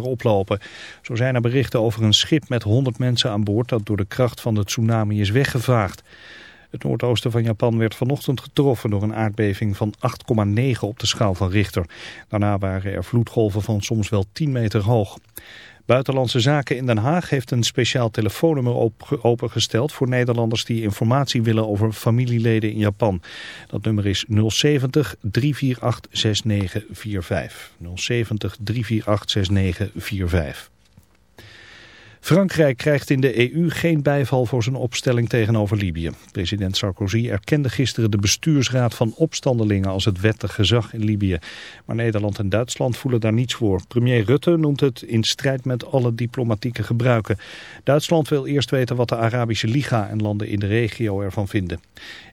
oplopen. Zo zijn er berichten over een schip met 100 mensen aan boord dat door de kracht van de tsunami is weggevaagd. Het noordoosten van Japan werd vanochtend getroffen door een aardbeving van 8,9 op de schaal van Richter. Daarna waren er vloedgolven van soms wel 10 meter hoog. Buitenlandse Zaken in Den Haag heeft een speciaal telefoonnummer opengesteld voor Nederlanders die informatie willen over familieleden in Japan. Dat nummer is 070 348 6945. 070 348 6945. Frankrijk krijgt in de EU geen bijval voor zijn opstelling tegenover Libië. President Sarkozy erkende gisteren de bestuursraad van opstandelingen als het wettig gezag in Libië. Maar Nederland en Duitsland voelen daar niets voor. Premier Rutte noemt het in strijd met alle diplomatieke gebruiken. Duitsland wil eerst weten wat de Arabische Liga en landen in de regio ervan vinden.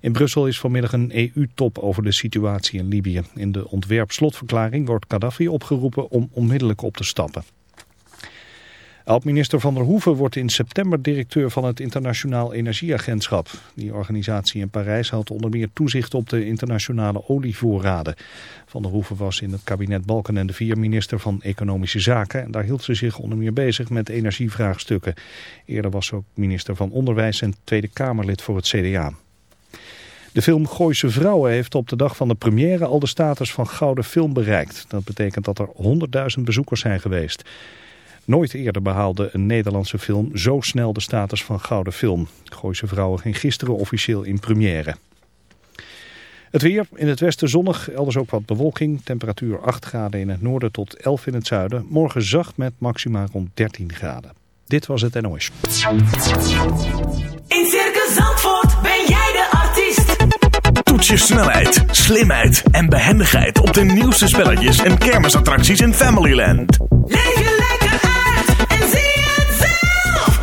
In Brussel is vanmiddag een EU-top over de situatie in Libië. In de ontwerp-slotverklaring wordt Gaddafi opgeroepen om onmiddellijk op te stappen. Oud-minister Van der Hoeven wordt in september directeur van het Internationaal Energieagentschap. Die organisatie in Parijs houdt onder meer toezicht op de internationale olievoorraden. Van der Hoeven was in het kabinet Balken en de Vier minister van Economische Zaken. En daar hield ze zich onder meer bezig met energievraagstukken. Eerder was ze ook minister van Onderwijs en Tweede Kamerlid voor het CDA. De film Gooise Vrouwen heeft op de dag van de première al de status van gouden film bereikt. Dat betekent dat er 100.000 bezoekers zijn geweest. Nooit eerder behaalde een Nederlandse film zo snel de status van gouden film. Gooise Vrouwen ging gisteren officieel in première. Het weer, in het westen zonnig, elders ook wat bewolking. Temperatuur 8 graden in het noorden tot 11 in het zuiden. Morgen zacht met maxima rond 13 graden. Dit was het NOS. In Circus Zandvoort ben jij de artiest. Toets je snelheid, slimheid en behendigheid op de nieuwste spelletjes en kermisattracties in Familyland. Leef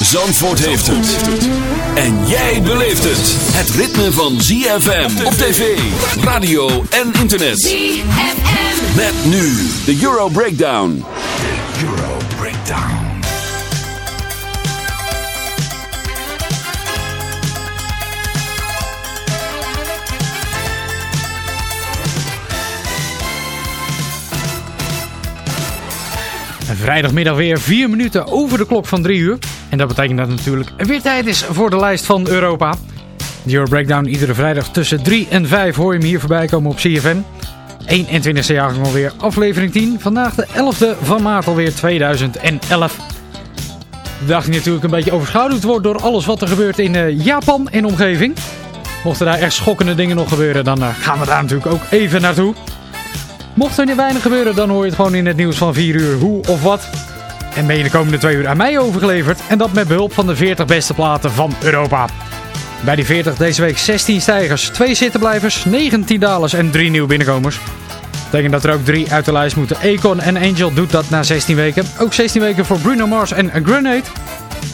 Zandvoort heeft het. En jij beleeft het. Het ritme van ZFM op tv, radio en internet. ZFM. Met nu de Euro Breakdown. Euro Breakdown. Vrijdagmiddag weer 4 minuten over de klok van 3 uur. En dat betekent dat natuurlijk weer tijd is voor de lijst van Europa. De Euro Breakdown iedere vrijdag tussen 3 en 5 hoor je hem hier voorbij komen op CFM. 21e jaargang alweer, aflevering 10. Vandaag de 11e van maart alweer 2011. De dag die natuurlijk een beetje overschaduwd wordt door alles wat er gebeurt in eh, Japan en omgeving. Mochten daar echt schokkende dingen nog gebeuren, dan eh, gaan we daar natuurlijk ook even naartoe. Mocht er niet weinig gebeuren, dan hoor je het gewoon in het nieuws van 4 uur hoe of wat. En ben je de komende 2 uur aan mij overgeleverd. En dat met behulp van de 40 beste platen van Europa. Bij die 40 deze week 16 stijgers, 2 zittenblijvers, 19 dalers en 3 nieuwe binnenkomers. Dat betekent dat er ook 3 uit de lijst moeten. Akon en Angel doet dat na 16 weken. Ook 16 weken voor Bruno Mars en Grenade.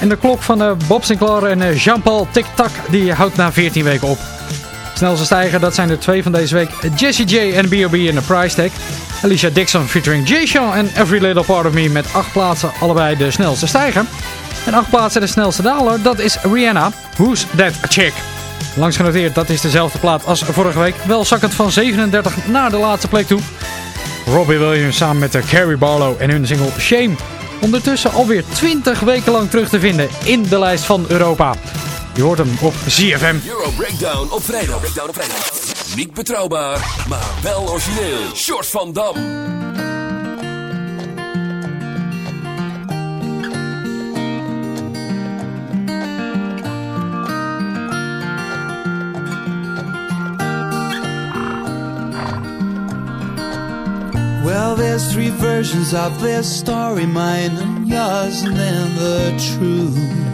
En de klok van eh, Bob Sinclair en eh, Jean-Paul Tic Tac die houdt na 14 weken op. Snelste stijger, dat zijn er twee van deze week. Jessie J en B.O.B. in de price tag. Alicia Dixon featuring Jay Sean en Every Little Part of Me met acht plaatsen allebei de snelste stijger. En acht plaatsen de snelste daler, dat is Rihanna. Who's That Chick? Langs genoteerd, dat is dezelfde plaat als vorige week. Wel zakkend van 37 naar de laatste plek toe. Robbie Williams samen met de Carrie Barlow en hun single Shame. Ondertussen alweer 20 weken lang terug te vinden in de lijst van Europa. Je hoort hem op ZFM. Euro Breakdown op vrijdag. Breakdown op vrijdag. Niet betrouwbaar, maar wel origineel. Short van Dam. Well, there's three versions of this story mine and yours, and then the truth.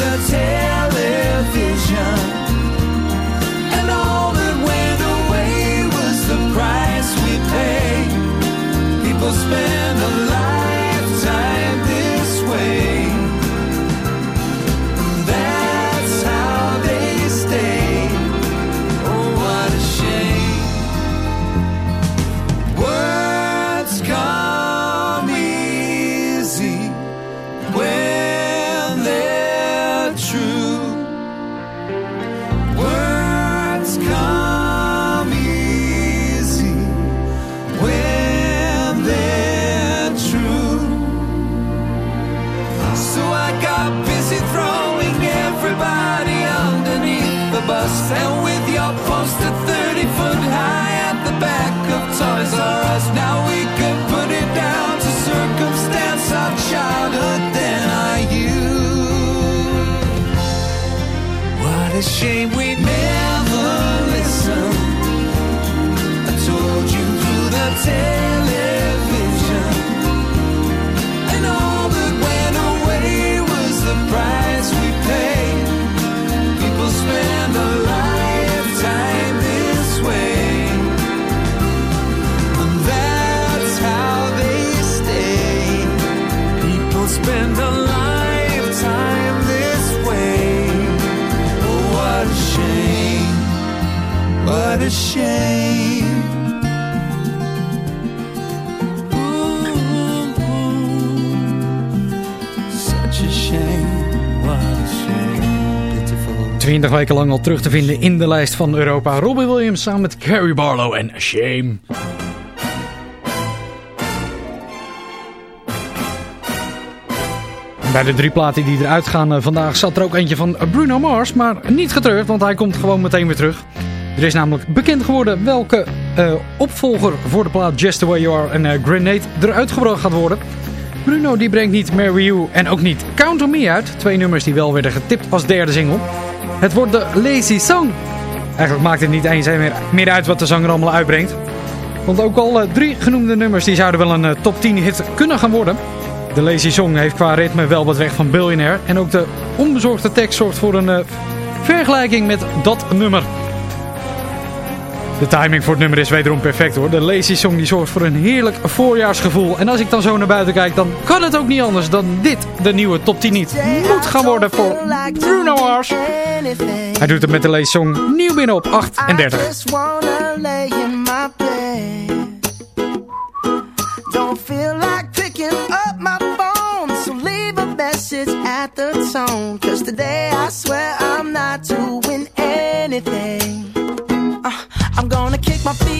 the television. wekenlang weken lang al terug te vinden in de lijst van Europa. Robbie Williams samen met Carrie Barlow en Shame. Bij de drie platen die eruit gaan eh, vandaag zat er ook eentje van Bruno Mars. Maar niet getreurd, want hij komt gewoon meteen weer terug. Er is namelijk bekend geworden welke eh, opvolger voor de plaat Just The Way You Are en eh, Grenade eruit gebracht gaat worden. Bruno die brengt niet Mary You en ook niet Count On Me uit. Twee nummers die wel werden getipt als derde single. Het wordt de Lazy Song. Eigenlijk maakt het niet eens meer, meer uit wat de zanger allemaal uitbrengt. Want ook al eh, drie genoemde nummers die zouden wel een eh, top 10 hit kunnen gaan worden. De Lazy Song heeft qua ritme wel wat weg van Billionaire. En ook de onbezorgde tekst zorgt voor een eh, vergelijking met dat nummer. De timing voor het nummer is wederom perfect hoor. De Lazy Song die zorgt voor een heerlijk voorjaarsgevoel. En als ik dan zo naar buiten kijk, dan kan het ook niet anders dan dit de nieuwe top 10 niet moet gaan worden voor Bruno Mars. Hij doet het met de leessong nieuw binnen op 38. I just wanna lay in my bed. Don't feel like picking up my phone, so leave a message at the tone. Cause today I swear I'm not doing anything. My feet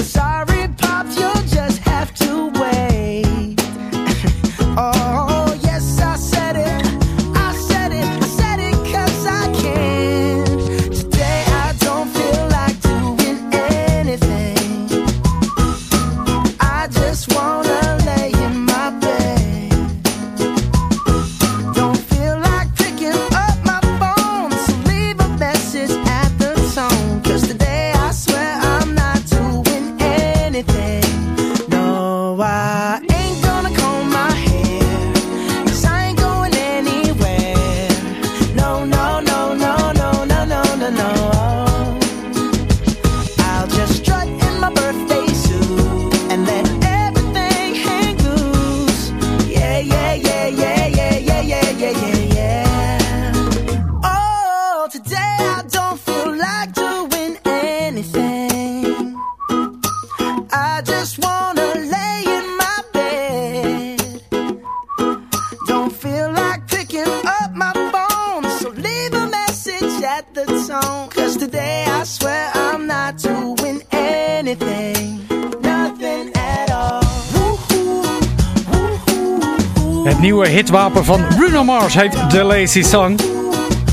Hitwapen van Bruno Mars heet The Lazy Song.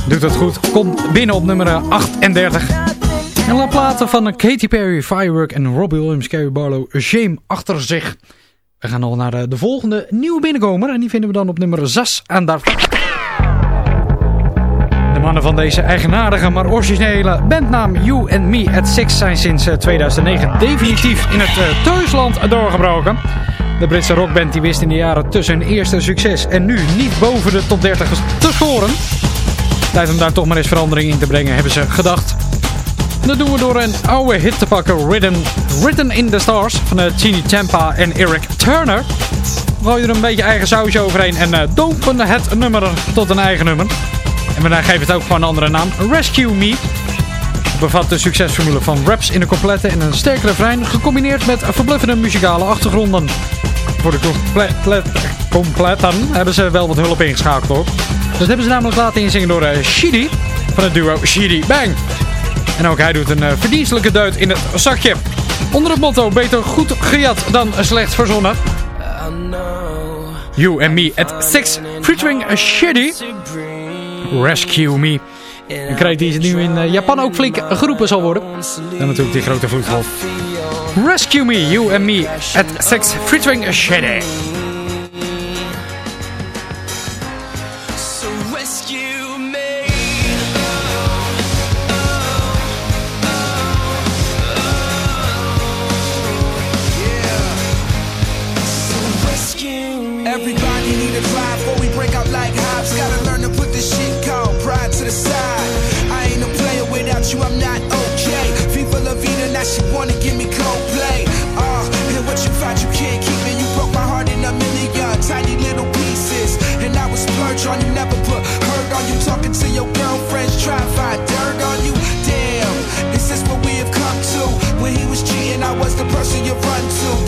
Doet het goed, komt binnen op nummer 38. En laat platen van Katy Perry, Firework en Robbie Williams, Carrie Barlow, Shame achter zich. We gaan al naar de, de volgende nieuwe binnenkomer en die vinden we dan op nummer 36. De mannen van deze eigenaardige maar originele bandnaam You and Me at Six zijn sinds eh, 2009 definitief in het eh, thuisland doorgebroken. De Britse rockband die wist in de jaren tussen hun eerste succes en nu niet boven de top 30 te scoren. Tijd om daar toch maar eens verandering in te brengen, hebben ze gedacht. Dat doen we door een oude hit te pakken, Written, Written in the Stars van Chini Champa en Eric Turner. Gooien er een beetje eigen sausje overheen en uh, dopen het nummer tot een eigen nummer. En we geven het ook gewoon een andere naam, Rescue Me. Het bevat de succesformule van raps in een complete en een sterk refrein, gecombineerd met verbluffende muzikale achtergronden. Voor de comple- completten hebben ze wel wat hulp ingeschakeld hoor. Dat hebben ze namelijk laten inzingen door uh, Shidi van het duo Shidi Bang. En ook hij doet een uh, verdienstelijke duit in het zakje. Onder het motto beter goed gejat dan slecht verzonnen. You and Me at Six featuring a Shitty Rescue Me. Een kreet die nu in Japan ook flink geroepen zal worden. En natuurlijk die grote vloedgolf. Rescue Me, You and Me at Six featuring a the person you run to.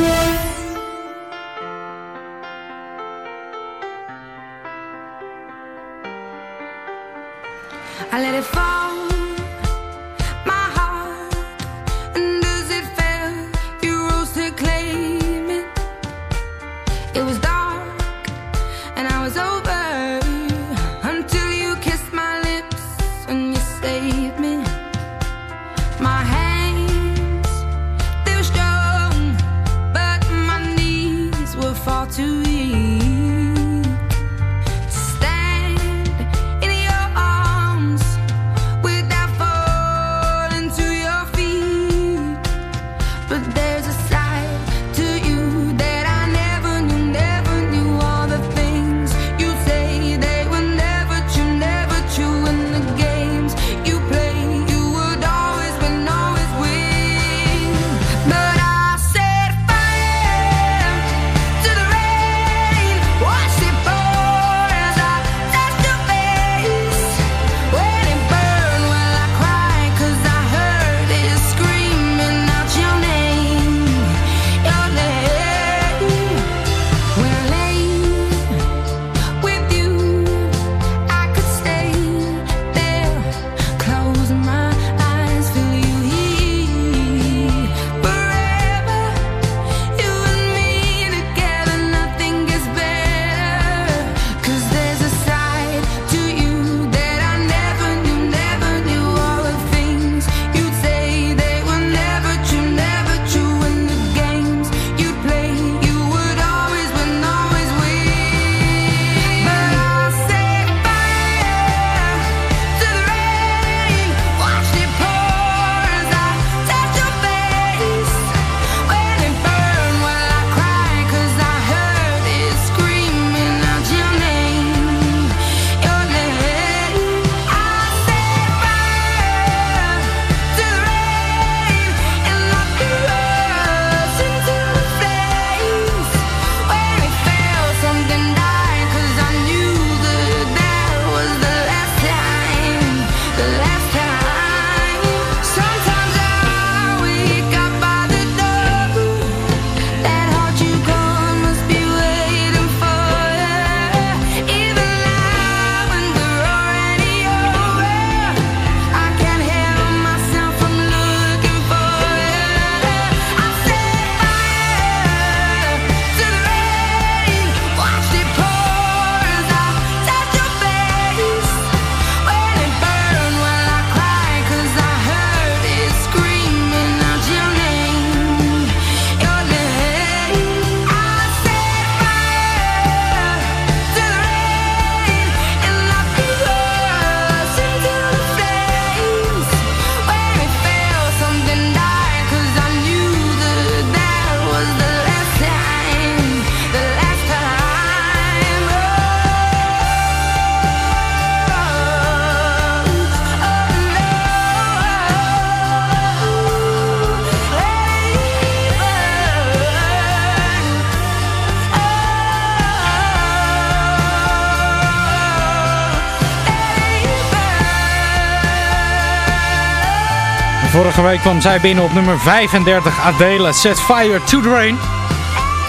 Vorige week kwam zij binnen op nummer 35. Adele Set Fire to the Rain.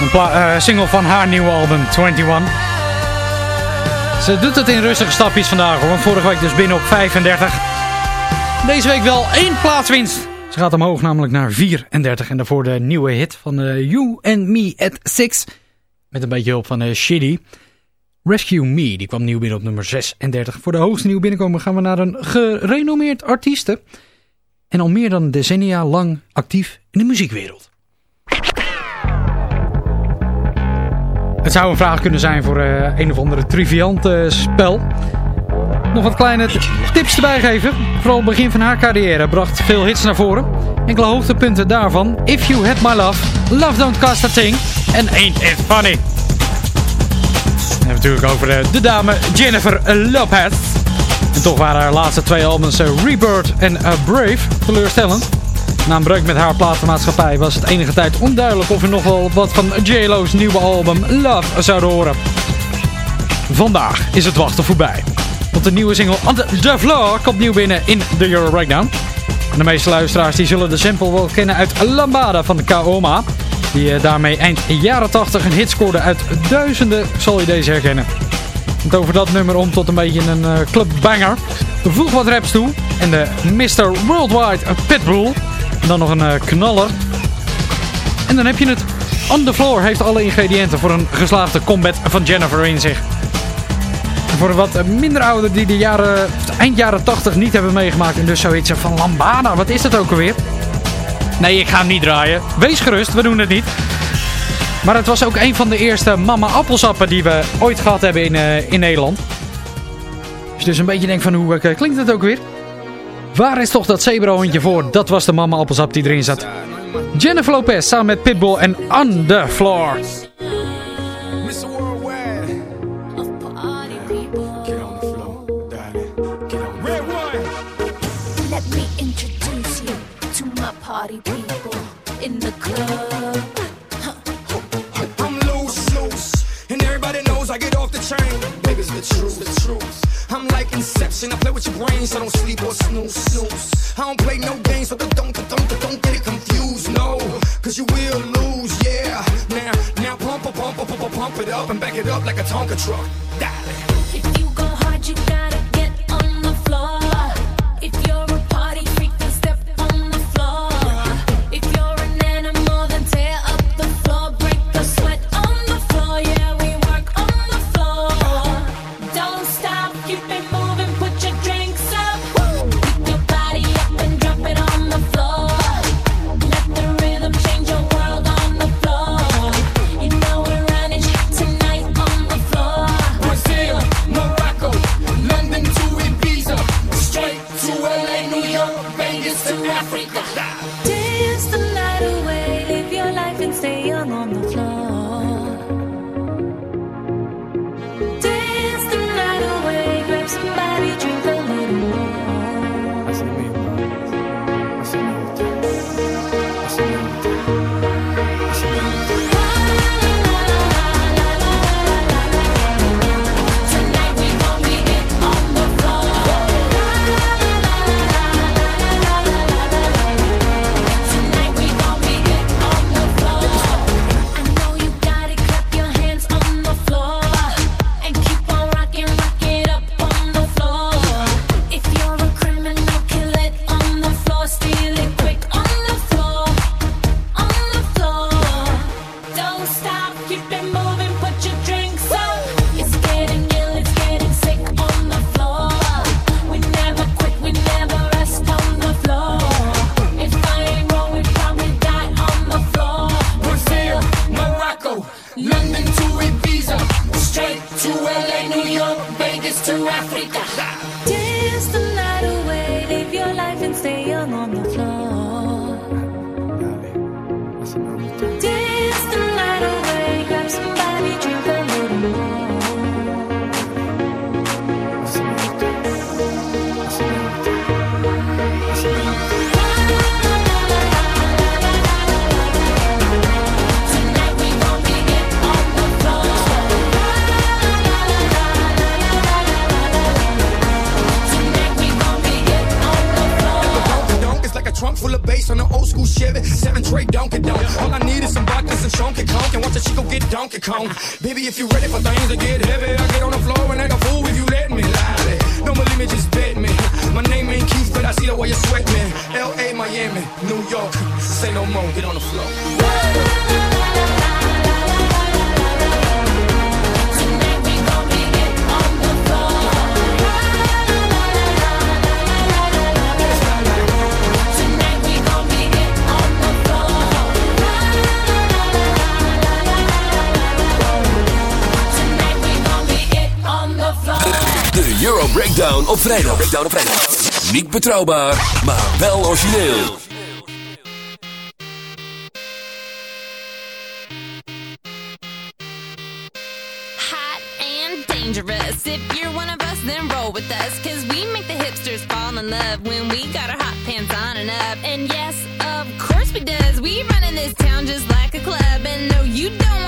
Een uh, single van haar nieuwe album 21. Ze doet het in rustige stapjes vandaag. Want vorige week dus binnen op 35. Deze week wel één plaatswinst. Ze gaat omhoog namelijk naar 34. En daarvoor de nieuwe hit van uh, You and Me at 6. Met een beetje hulp van uh, Shitty. Rescue Me, die kwam nieuw binnen op nummer 36. Voor de hoogste nieuw binnenkomen gaan we naar een gerenommeerd artieste. En al meer dan decennia lang actief in de muziekwereld. Het zou een vraag kunnen zijn voor uh, een of andere triviante spel. Nog wat kleine tips erbij geven. Vooral het begin van haar carrière bracht veel hits naar voren. Enkele hoogtepunten daarvan. If You Had My Love, Love Don't Cost A Thing en Ain't It Funny. En natuurlijk over de, de dame Jennifer Lopez. En toch waren haar laatste twee albums uh, Rebirth en uh, Brave teleurstellend. Na een breuk met haar platenmaatschappij was het enige tijd onduidelijk of we nog wel wat van J-Lo's nieuwe album Love zouden horen. Vandaag is het wachten voorbij. Want de nieuwe single The Floor komt nieuw binnen in de Euro Breakdown. De meeste luisteraars die zullen de sample wel kennen uit Lambada van de Kaoma. Die daarmee eind jaren 80 een hit scoorde uit duizenden, zal je deze herkennen. Het over dat nummer om tot een beetje een uh, clubbanger. Voeg wat raps toe. En de Mr. Worldwide Pitbull. En dan nog een uh, knaller. En dan heb je het. On the Floor heeft alle ingrediënten voor een geslaagde combat van Jennifer in zich. En voor wat minder ouder die de jaren, eind jaren 80 niet hebben meegemaakt. En dus zoiets van Lambada, wat is dat ook alweer? Nee, ik ga hem niet draaien. Wees gerust, we doen het niet. Maar het was ook een van de eerste mama appelsappen die we ooit gehad hebben in, uh, in Nederland. Als je dus een beetje denkt van hoe uh, klinkt het ook weer? Waar is toch dat zebrahondje voor? Dat was de mama appelsap die erin zat. Jennifer Lopez samen met Pitbull en On The Floor. Let me introduce you to my party people in the club. Inception, I play with your brains, so don't sleep or snooze, snooze. I don't play no games, so don't, don't, don't, don't get it confused, no. Cause you will lose, yeah. Now, now pump, pump, pump, pump, pump, it up and back it up like a Tonka truck. Dale. Me. My name ain't Keith, but I see the way you sweat me. L.A., Miami, New York, say no more, get on the floor. Breakdown op vrijdag. Breakdown op vrijdag. Niet betrouwbaar, maar wel origineel. hot and dangerous. If you're one of us, then roll with us. Cause we make the hipsters fall in love when we got our hot pants on and up. And yes, of course we does. We run in this town just like a club. And no, you don't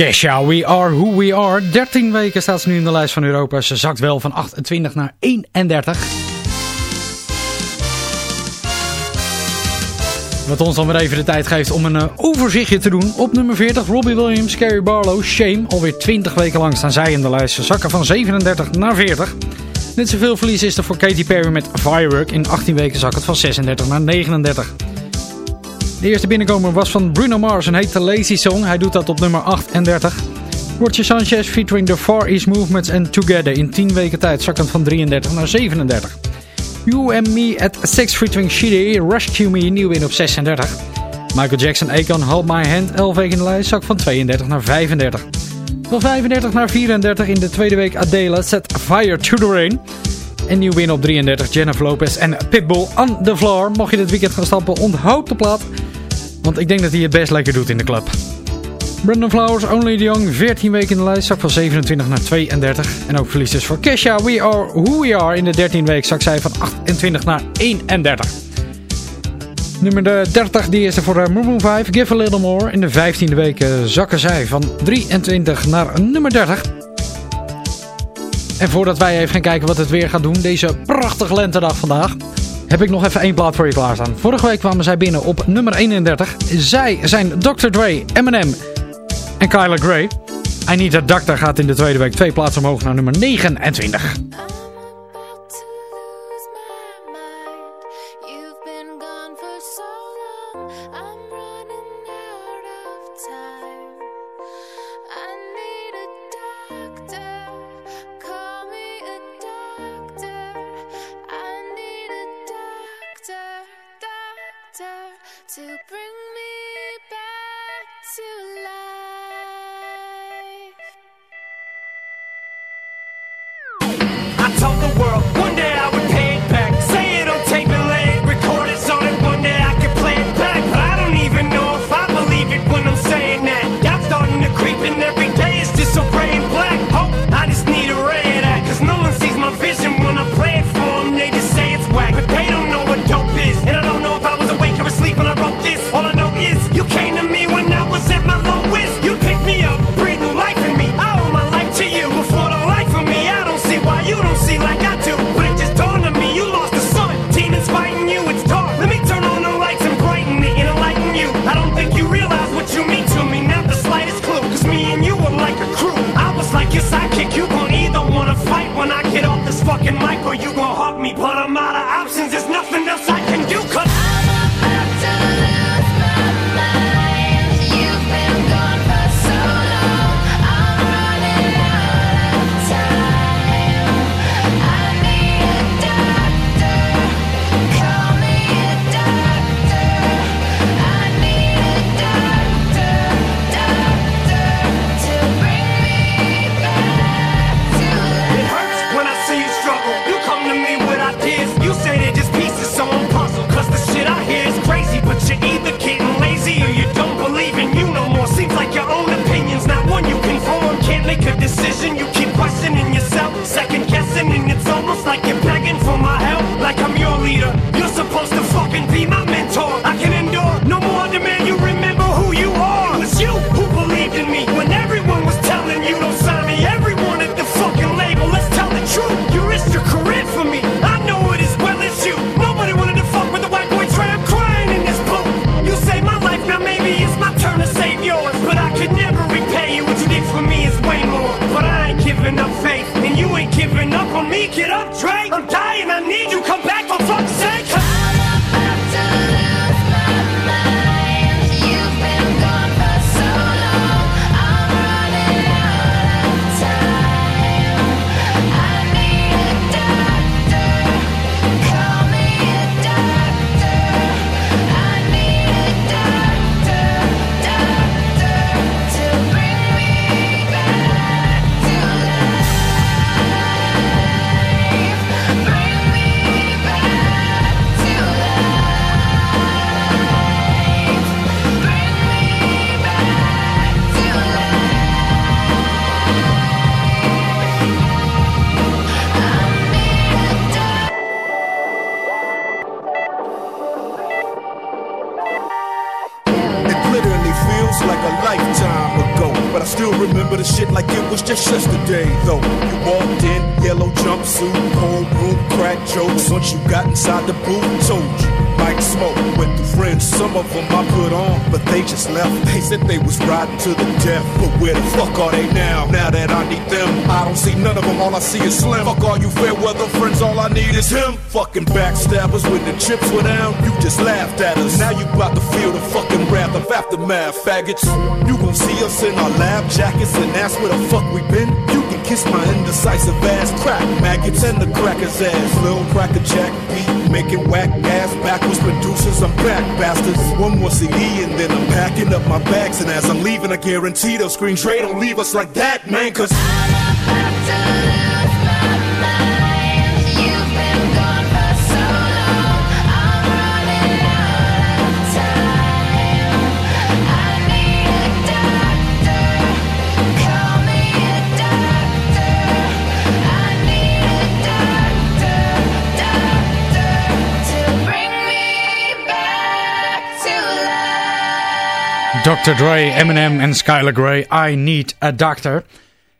Kesha, We Are Who We Are. 13 weken staat ze nu in de lijst van Europa. Ze zakt wel van 28 naar 31. Wat ons dan weer even de tijd geeft om een eh, overzichtje te doen. Op nummer 40 Robbie Williams, Carrie Barlow, Shame. Alweer 20 weken lang staan zij in de lijst. Ze zakken van 37 naar 40. Net zoveel verlies is er voor Katy Perry met Firework. In 18 weken zak het van 36 naar 39. De eerste binnenkomer was van Bruno Mars en heet The Lazy Song. Hij doet dat op nummer 38. Roger Sanchez featuring The Far East Movements and Together. In 10 weken tijd zakkend van 33 naar 37. You and Me at 6 featuring Shidi. E. Rescue Me nieuw win op 36. Michael Jackson, Akon, Hold My Hand. 11 weken in de zak van 32 naar 35. Van 35 naar 34 in de tweede week Adela. Set Fire to the Rain. En nieuw win op 33, Jennifer Lopez en Pitbull on the floor. Mocht je dit weekend gaan stappen, onthoud de plaat. Want ik denk dat hij het best lekker doet in de club. Brandon Flowers, Only the Young, 14 weken in de lijst, zak van 27 naar 32. En ook verlies dus voor Kesha, We Are Who We Are in de 13 week, zak zij van 28 naar 31. Nummer 30 die is er voor eh, Maroon 5, Give a Little More. In de 15 weken zakken zij van 23 naar nummer 30. En voordat wij even gaan kijken wat het weer gaat doen, deze prachtige lentedag vandaag heb ik nog even één plaat voor je klaarstaan. Vorige week kwamen zij binnen op nummer 31. Zij zijn Dr. Dre, Eminem en Kyler Gray. I Need a Doctor gaat in de tweede week twee plaatsen omhoog naar nummer 29. It's almost like you're see is slim. Fuck all you fair weather friends, all I need is him. Fucking backstabbers when the chips were down, you just laughed at us. Now you bout to feel the fucking wrath of aftermath, faggots. You gon' see us in our lab jackets and ask where the fuck we been. You can kiss my indecisive ass, crack maggots and the cracker's ass. Lil cracker jack beat, making whack ass backwards producers. I'm back, bastards. One more CD and then I'm packing up my bags. And as I'm leaving, I guarantee they'll screen trade. Don't leave us like that, man, cause. Dr. Dre, Eminem en Skylar Grey, I Need a Doctor. Het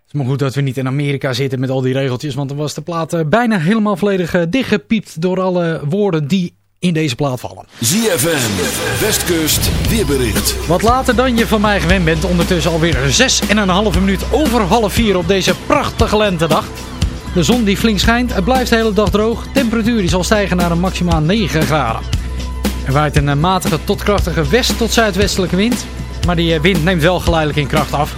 is maar goed dat we niet in Amerika zitten met al die regeltjes, want dan was de plaat eh, bijna helemaal volledig eh, dichtgepiept door alle woorden die in deze plaat vallen. ZFM, Westkust, weerbericht. Wat later dan je van mij gewend bent, ondertussen alweer 6,5 minuut over half 4 op deze prachtige lentedag. De zon die flink schijnt, het blijft de hele dag droog, temperatuur die zal stijgen naar een maximaal 9 graden. Er waait een eh, matige tot krachtige west- tot zuidwestelijke wind. Maar die eh, wind neemt wel geleidelijk in kracht af.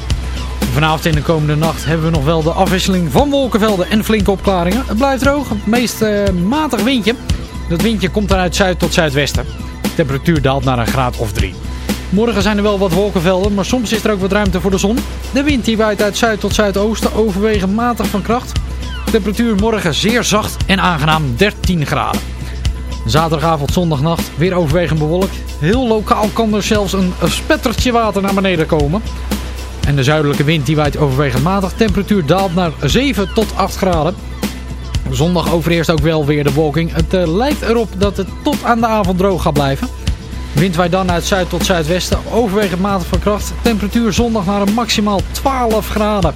Vanavond in de komende nacht hebben we nog wel de afwisseling van wolkenvelden en flinke opklaringen. Het blijft droog, het meest eh, matig windje. Dat windje komt dan uit zuid tot zuidwesten. De temperatuur daalt naar een graad of 3. Morgen zijn er wel wat wolkenvelden, maar soms is er ook wat ruimte voor de zon. De wind die waait uit zuid tot zuidoosten, overwegend matig van kracht. Temperatuur morgen zeer zacht en aangenaam 13 graden. Zaterdagavond, zondagnacht weer overwegend bewolkt. Heel lokaal kan er zelfs een spettertje water naar beneden komen. En de zuidelijke wind die waait overwegend matig. Temperatuur daalt naar 7 tot 8 graden. Zondag overheerst ook wel weer de bewolking. Het eh, lijkt erop dat het tot aan de avond droog gaat blijven. Wind waait dan uit zuid tot zuidwesten. Overwegend matig van kracht. Temperatuur zondag naar een maximaal 12 graden.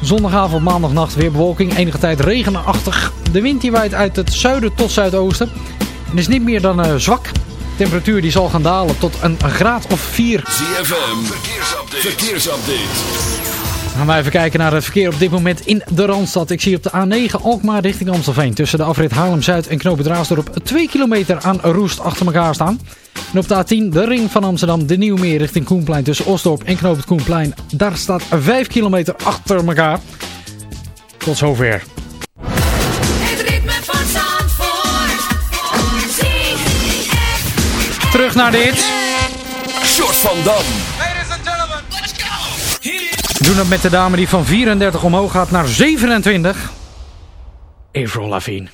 Zondagavond, maandagnacht weer bewolking. Enige tijd regenachtig. De wind die waait uit het zuiden tot zuidoosten. En is niet meer dan eh, zwak. De temperatuur die zal gaan dalen tot een graad of 4. ZFM, verkeersupdate. verkeersupdate. Gaan we even kijken naar het verkeer op dit moment in de Randstad. Ik zie op de A9 Alkmaar richting Amstelveen. Tussen de afrit Haarlem-Zuid en Knoop het Raasdorp 2 kilometer aan roest achter elkaar staan. En op de A10 de ring van Amsterdam, de Nieuwmeer richting Koenplein. Tussen Osdorp en Knoop het Koenplein. Daar staat 5 kilometer achter elkaar. Tot zover. Terug naar dit. Short van Dam. We doen het met de dame die van 34 omhoog gaat naar 27. Avril Lavigne.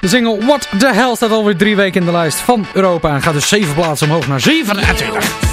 De single What the Hell staat alweer drie weken in de lijst van Europa. En gaat dus 7 plaatsen omhoog naar 27.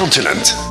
continent.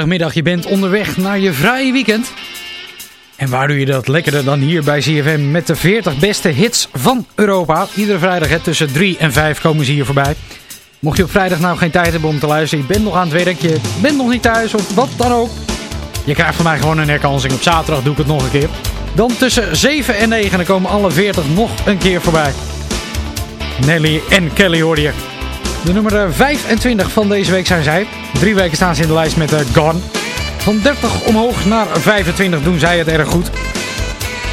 vrijdagmiddag. Je bent onderweg naar je vrije weekend. En waar doe je dat lekkerder dan hier bij CFM met de 40 beste hits van Europa. Iedere vrijdag hè, tussen 3 en 5 komen ze hier voorbij. Mocht je op vrijdag nou geen tijd hebben om te luisteren, je bent nog aan het werk, je bent nog niet thuis of wat dan ook. Je krijgt van mij gewoon een herkansing. Op zaterdag doe ik het nog een keer. Dan tussen 7 en 9 komen alle 40 nog een keer voorbij. Nelly en Kelly hoor je. De nummer eh, 25 van deze week zijn zij. Drie weken staan ze in de lijst met eh, Gone. Van 30 omhoog naar 25 doen zij het erg goed.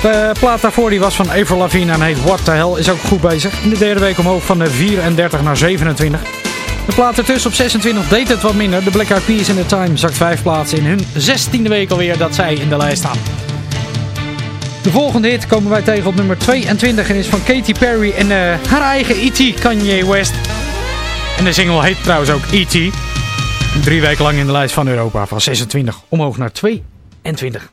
De plaat daarvoor die was van Avril Lavigne en heet What The Hell is ook goed bezig. In de derde week omhoog van eh, de 34 naar 27. De plaat ertussen op 26 deed het wat minder. De Black Eyed Peas in The Time zakt 5 plaatsen in hun 16e week alweer dat zij in de lijst staan. De volgende hit komen wij tegen op nummer 22 en is van Katy Perry en haar eigen E.T. Kanye West. En de single heet trouwens ook E.T. Drie weken lang in de lijst van Europa van 26 omhoog naar 22.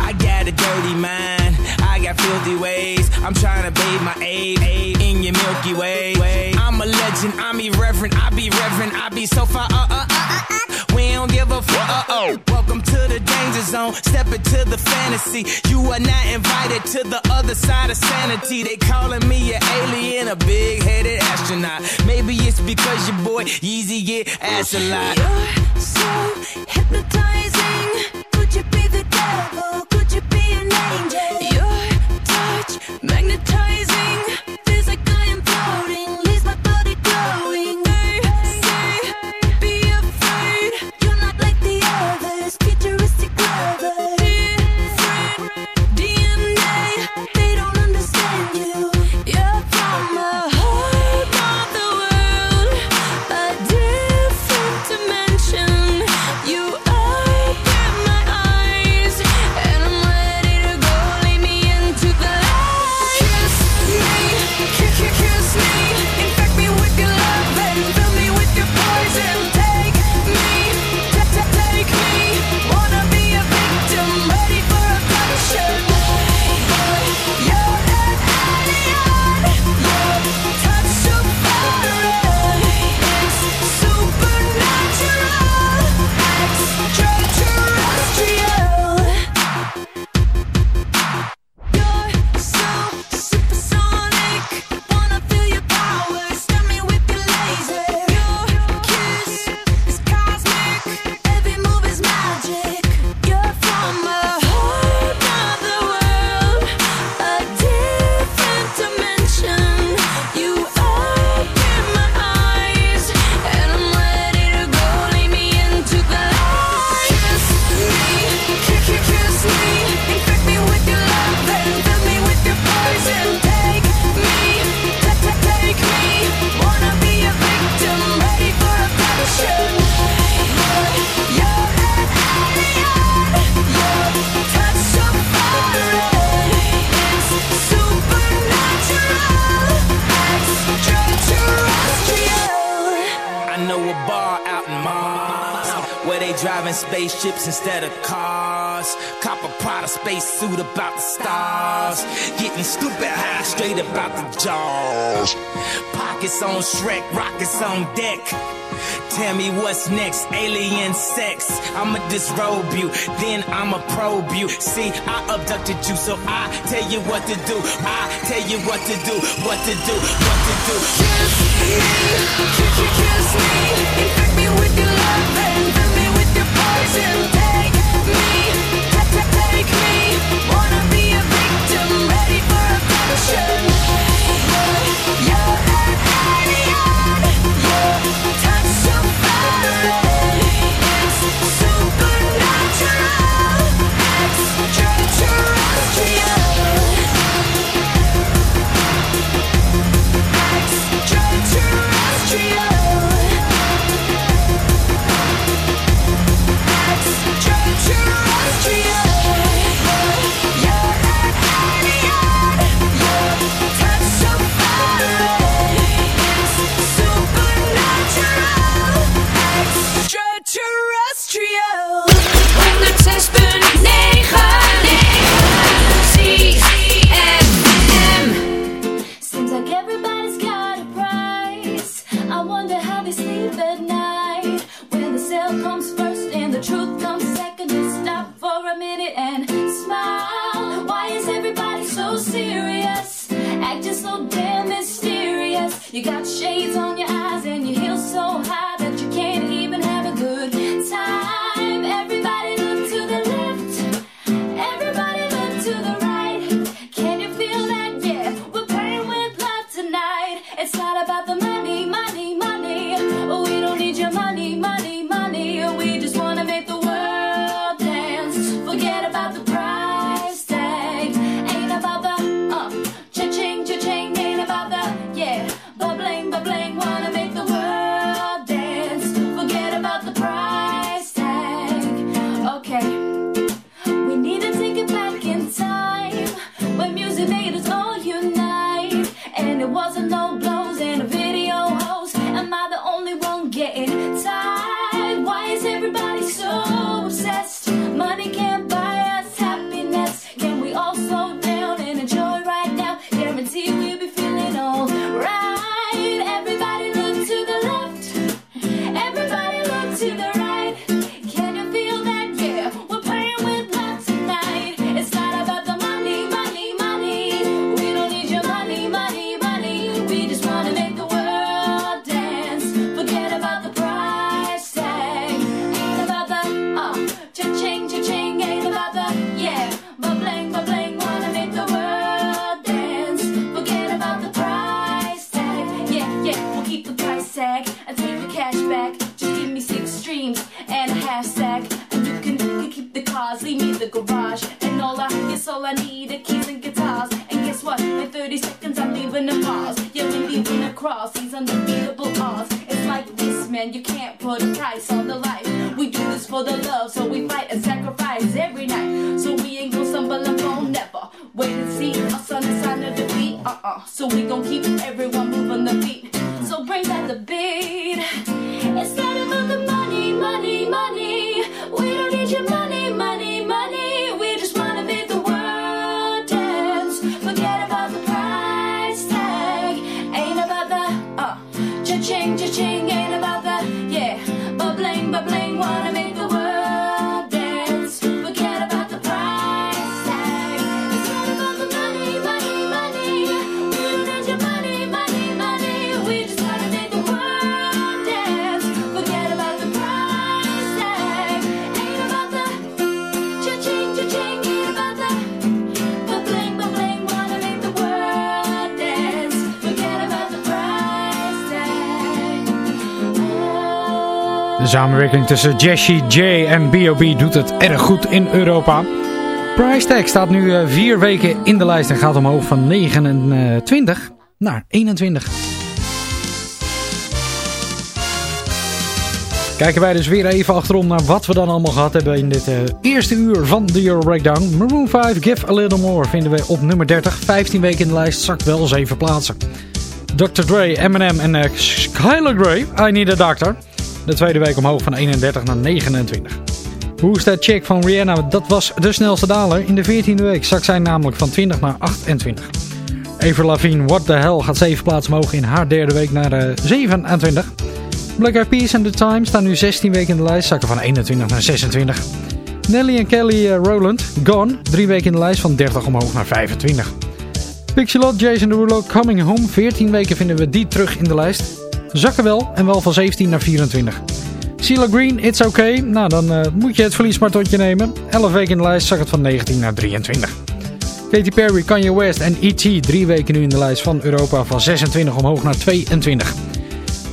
I got a dirty mind. I got filthy ways. I'm trying to bathe my aid, in your Milky Way. I'm a legend. I'm irreverent. I be reverent. I be so far. Uh, uh, uh, uh, uh. We don't give a fuck. Uh, oh. Welcome to the danger zone. Step into the fantasy. You are not invited to the other side of sanity. They calling me an alien, a big headed astronaut. Maybe it's because your boy Yeezy get ass a lot. You're so hypnotizing. Could you be the devil? Could you be an angel? Disrobe you, then I'ma probe you. See, I abducted you, so I tell you what to do. I tell you what to do, what to do, what to do. Kiss me, kiss, kiss, kiss me, infect me with your love and fill me with your poison. Take me, ta- ta- take me. Wanna be a victim, ready for abduction. Boy, samenwerking tussen Jessie J en B.O.B. doet het erg goed in Europa. Price Tag staat nu eh, vier weken in de lijst en gaat omhoog van 29 naar 21. Kijken wij dus weer even achterom naar wat we dan allemaal gehad hebben in dit eh, eerste uur van de Euro Breakdown. Maroon 5, Give a Little More vinden we op nummer 30. 15 weken in de lijst, zakt wel 7 plaatsen. Dr. Dre, Eminem en uh, Skylar Grey, I Need a Doctor. De tweede week omhoog van 31 naar 29. Who's That Chick van Rihanna, dat was de snelste daler. In de 14e week zakt zij namelijk van 20 naar 28. Avril Lavigne, What the Hell, gaat 7 plaatsen omhoog in haar derde week naar uh, 27. Black Eyed Peas and The Time staan nu 16 weken in de lijst, zakken van 21 naar 26. Nelly en Kelly uh, Rowland, Gone, 3 weken in de lijst van 30 omhoog naar 25. Pixelot, Jason Derulo, Coming Home, 14 weken vinden we die terug in de lijst. Zakken wel en wel van 17 naar 24. CeeLo Green, It's Okay. Nou, dan uh, moet je het verlies maar tot je nemen. 11 weken in de lijst, zak het van 19 naar 23. Katy Perry, Kanye West en E.T. Drie weken nu in de lijst van Europa van 26 omhoog naar 22.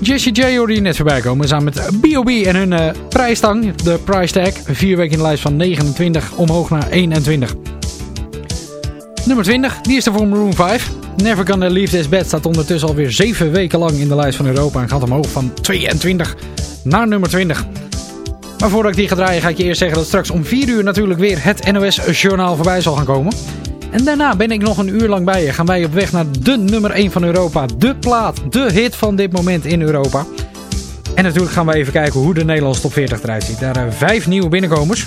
Jessie J hoorde je net voorbij komen samen met B.O.B. en hun uh, prijsstang, de price tag. Vier weken in de lijst van 29 omhoog naar 21. Nummer 20, die is er voor Maroon 5. Never Gonna Leave This Bed staat ondertussen alweer 7 weken lang in de lijst van Europa en gaat omhoog van 22 naar nummer 20. Maar voordat ik die ga draaien ga ik je eerst zeggen dat straks om 4 uur natuurlijk weer het NOS Journaal voorbij zal gaan komen. En daarna ben ik nog een uur lang bij je. Gaan wij op weg naar de nummer 1 van Europa. De plaat, de hit van dit moment in Europa. En natuurlijk gaan we even kijken hoe de Nederlandse top 40 eruit ziet. Daar zijn vijf nieuwe binnenkomers.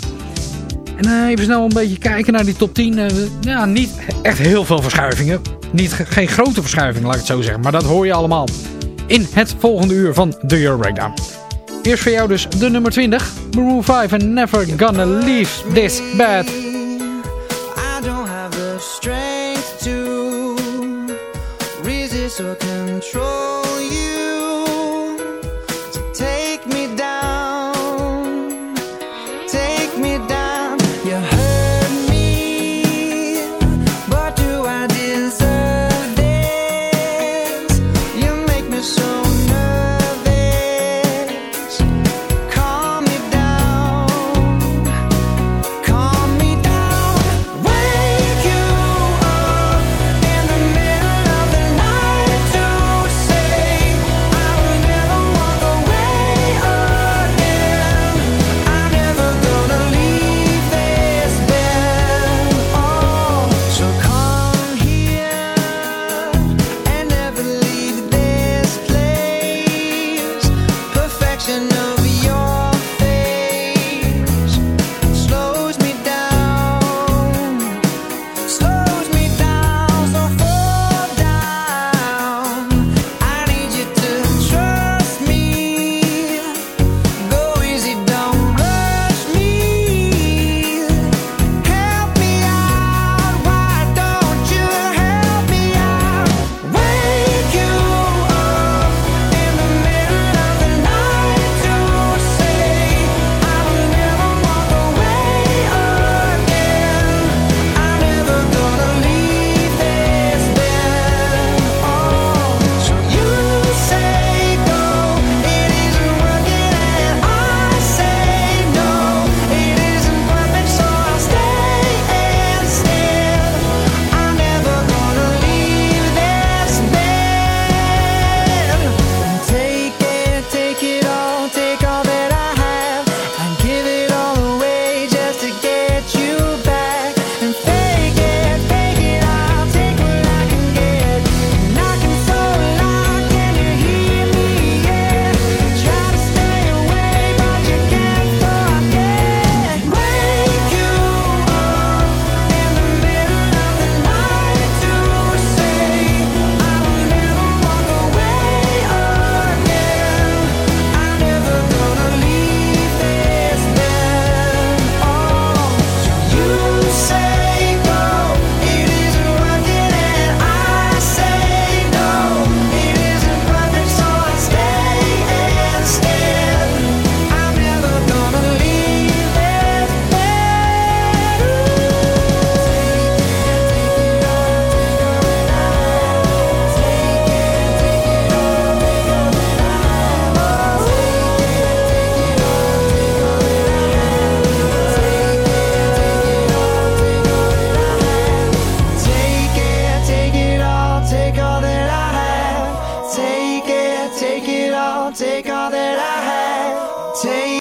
En uh, even snel een beetje kijken naar die top 10. Uh, ja, niet echt heel veel verschuivingen. Niet, geen grote verschuivingen, laat ik het zo zeggen. Maar dat hoor je allemaal in het volgende uur van de Euro Breakdown. Eerst voor jou dus de nummer 20. Maroon 5 and Never Gonna Leave This Bad.